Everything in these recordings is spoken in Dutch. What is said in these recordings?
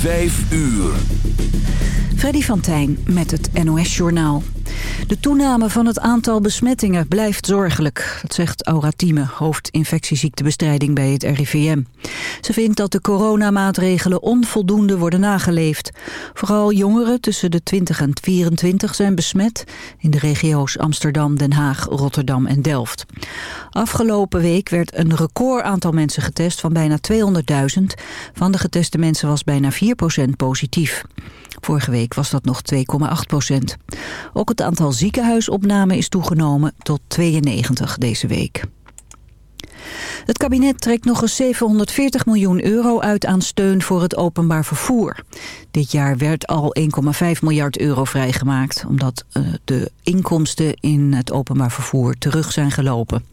Vijf uur. Freddy van Tijn met het NOS-journaal. De toename van het aantal besmettingen blijft zorgelijk. Dat zegt Aura Thieme, hoofdinfectieziektebestrijding bij het RIVM. Ze vindt dat de coronamaatregelen onvoldoende worden nageleefd. Vooral jongeren tussen de 20 en 24 zijn besmet... in de regio's Amsterdam, Den Haag, Rotterdam en Delft. Afgelopen week werd een record aantal mensen getest van bijna 200.000. Van de geteste mensen was bijna 4 positief. Vorige week was dat nog 2,8 procent. Ook het aantal ziekenhuisopnamen is toegenomen tot 92 deze week. Het kabinet trekt nog eens 740 miljoen euro uit aan steun voor het openbaar vervoer. Dit jaar werd al 1,5 miljard euro vrijgemaakt... omdat uh, de inkomsten in het openbaar vervoer terug zijn gelopen.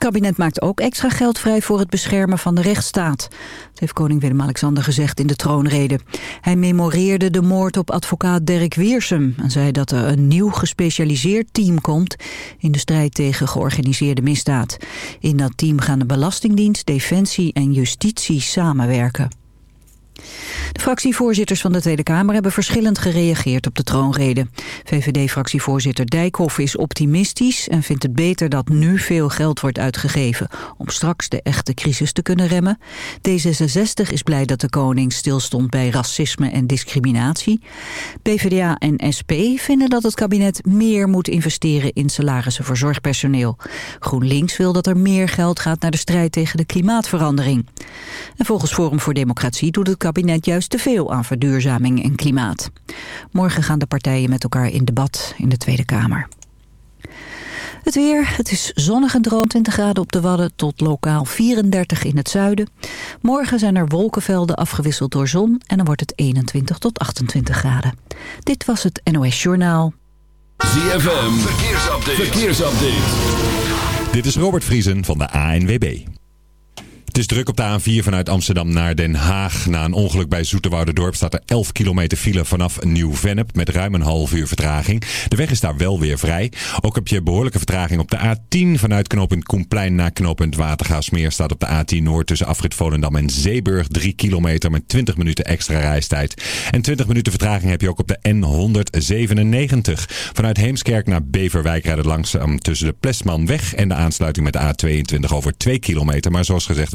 Het kabinet maakt ook extra geld vrij voor het beschermen van de rechtsstaat. Dat heeft koning Willem-Alexander gezegd in de troonrede. Hij memoreerde de moord op advocaat Dirk Wiersum... en zei dat er een nieuw gespecialiseerd team komt... in de strijd tegen georganiseerde misdaad. In dat team gaan de Belastingdienst, Defensie en Justitie samenwerken. De fractievoorzitters van de Tweede Kamer hebben verschillend gereageerd op de troonrede. VVD-fractievoorzitter Dijkhoff is optimistisch en vindt het beter dat nu veel geld wordt uitgegeven om straks de echte crisis te kunnen remmen. D66 is blij dat de koning stilstond bij racisme en discriminatie. PvdA en SP vinden dat het kabinet meer moet investeren in salarissen voor zorgpersoneel. GroenLinks wil dat er meer geld gaat naar de strijd tegen de klimaatverandering. En volgens Forum voor Democratie doet het kabinet juist te veel aan verduurzaming en klimaat. Morgen gaan de partijen met elkaar in debat in de Tweede Kamer. Het weer, het is zonnig en droog 20 graden op de Wadden tot lokaal 34 in het zuiden. Morgen zijn er wolkenvelden afgewisseld door zon en dan wordt het 21 tot 28 graden. Dit was het NOS Journaal. ZFM, verkeersupdate. verkeersupdate. Dit is Robert Vriesen van de ANWB. Het is druk op de A4 vanuit Amsterdam naar Den Haag. Na een ongeluk bij Dorp staat er 11 kilometer file vanaf Nieuw-Vennep met ruim een half uur vertraging. De weg is daar wel weer vrij. Ook heb je behoorlijke vertraging op de A10 vanuit knooppunt Koenplein naar knooppunt Watergaasmeer. Staat op de A10 Noord tussen afrit Volendam en Zeeburg 3 kilometer met 20 minuten extra reistijd. En 20 minuten vertraging heb je ook op de N197. Vanuit Heemskerk naar Beverwijk rijden langzaam tussen de Plesmanweg en de aansluiting met de A22 over 2 kilometer. Maar zoals gezegd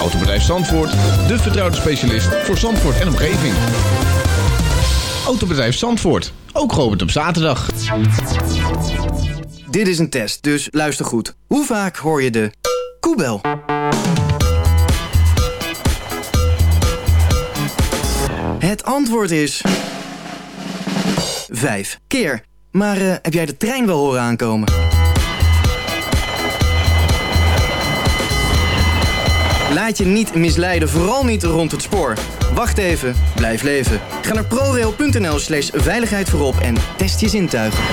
Autobedrijf Zandvoort, de vertrouwde specialist voor Zandvoort en omgeving. Autobedrijf Zandvoort, ook geopend op zaterdag. Dit is een test, dus luister goed. Hoe vaak hoor je de koebel? Het antwoord is... Vijf keer. Maar uh, heb jij de trein wel horen aankomen? Laat je niet misleiden, vooral niet rond het spoor. Wacht even, blijf leven. Ga naar prorail.nl slash veiligheid voorop en test je zintuigen.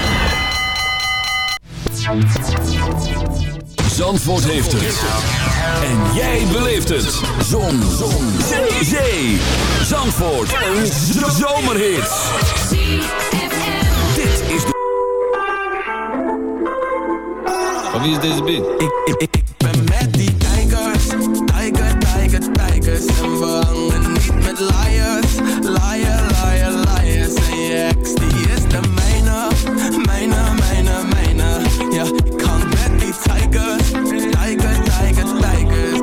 Zandvoort heeft het. En jij beleeft het. Zon. Zon. Zee. Zee. Zandvoort. Een zomerhit. Dit is de... Van wie is deze beat? Ik, ik, ik, ik ben met die kijkers en we hangen niet met liars. Liar, liar, liars. En je ex die is de mijne, mijne, mijne, mijne. Ja, ik hang met die tigers, tiger, tiger, tigers.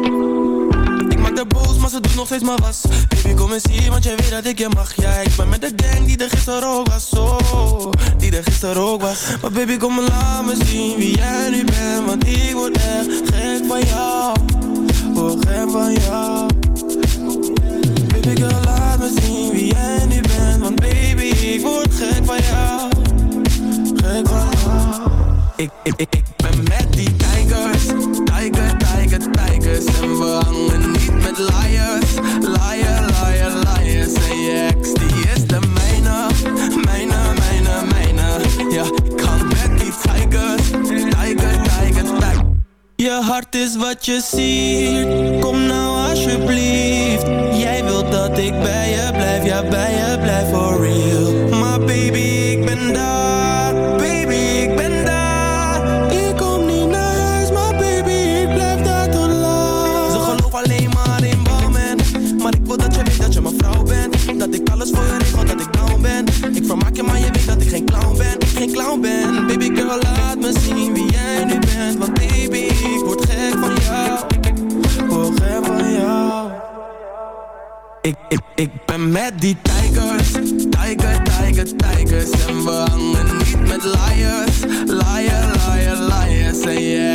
Ik maak de boos, maar ze doet nog steeds maar was. Baby, kom eens hier, want jij weet dat ik je mag. Ja, ik ben met de gang die er gisteren ook was. Oh, die er gisteren ook was. Maar baby, kom maar laat me zien wie jij nu bent. Want ik word echt gek van jou. Word gek van jou. Dikke laat me zien wie jij nu bent. Want baby ik word gek van jou. Gek van jou. Ik, ik, ik, ben met die tigers. Tijger, tijger, tigers. En we hangen niet met liars. Liar, liar, liars En je ex die is de mijne. Mijne, mijne, mijne. Ja, ik hang met die tijgers. Tijger, tijger, tijger Je hart is wat je ziet. Kom nou alsjeblieft ik bij je blijf, ja bij je blijf for real. Ik, ik, ik ben met die tijgers, tijger, tijger, tijgers. En we hangen niet met liars, liar, liar, liars En je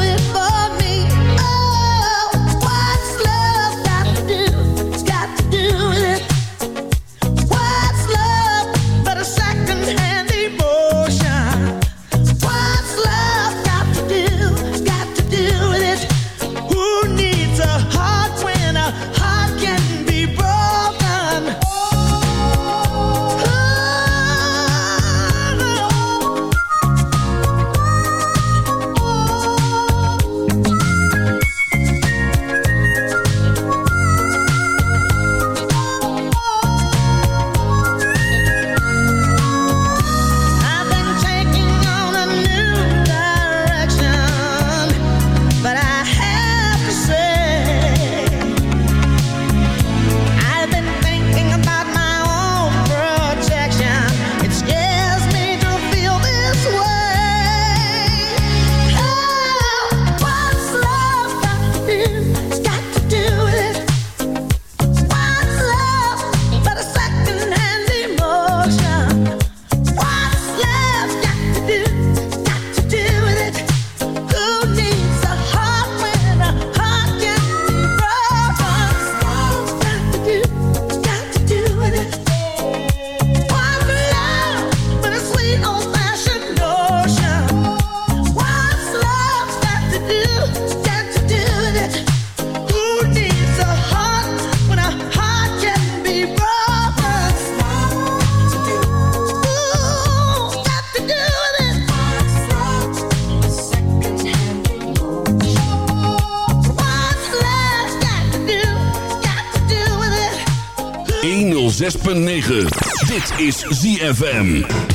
is ZFM.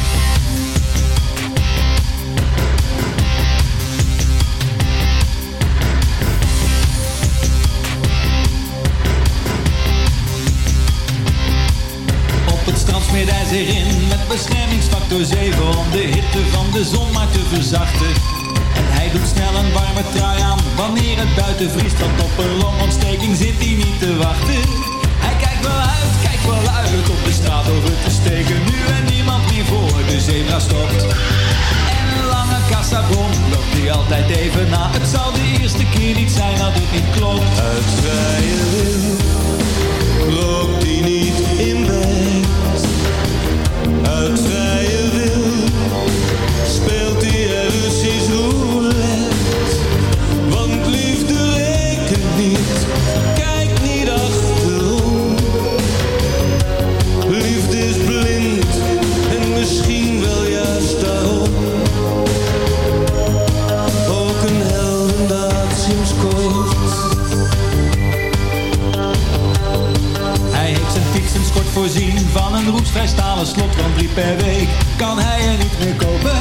Hij heeft zijn fiets kort voorzien van een roestvrij stalen slot van drie per week. Kan hij er niet meer kopen?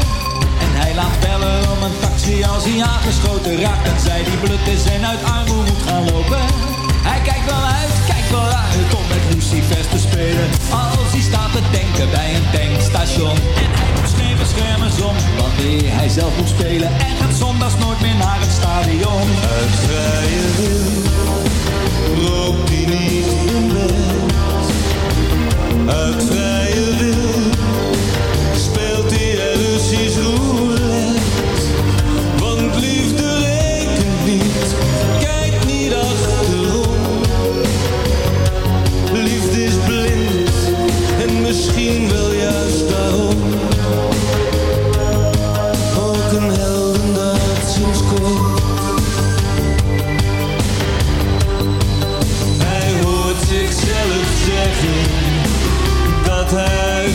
En hij laat bellen om een taxi als hij aangeschoten raakt. En zij die blut is en uit armoede moet gaan lopen. Hij kijkt wel uit, kijkt wel uit om met Lucifers te spelen. Als hij staat te denken bij een tankstation. En hij moet schreven schermen om wanneer hij zelf moet spelen. En gaat zondags nooit meer naar het stadion. Uit vrije wil rookt hij niet in bed. Uit vrije wil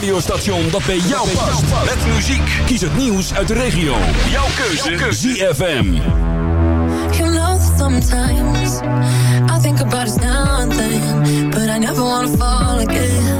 radiostation dat bij jou past. Met muziek. Kies het nieuws uit de regio. Jouw keuze. Jouw. ZFM. You know sometimes I think about us now and then. But I never wanna fall again.